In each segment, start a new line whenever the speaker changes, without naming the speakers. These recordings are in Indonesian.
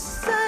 sun.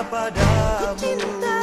padamu.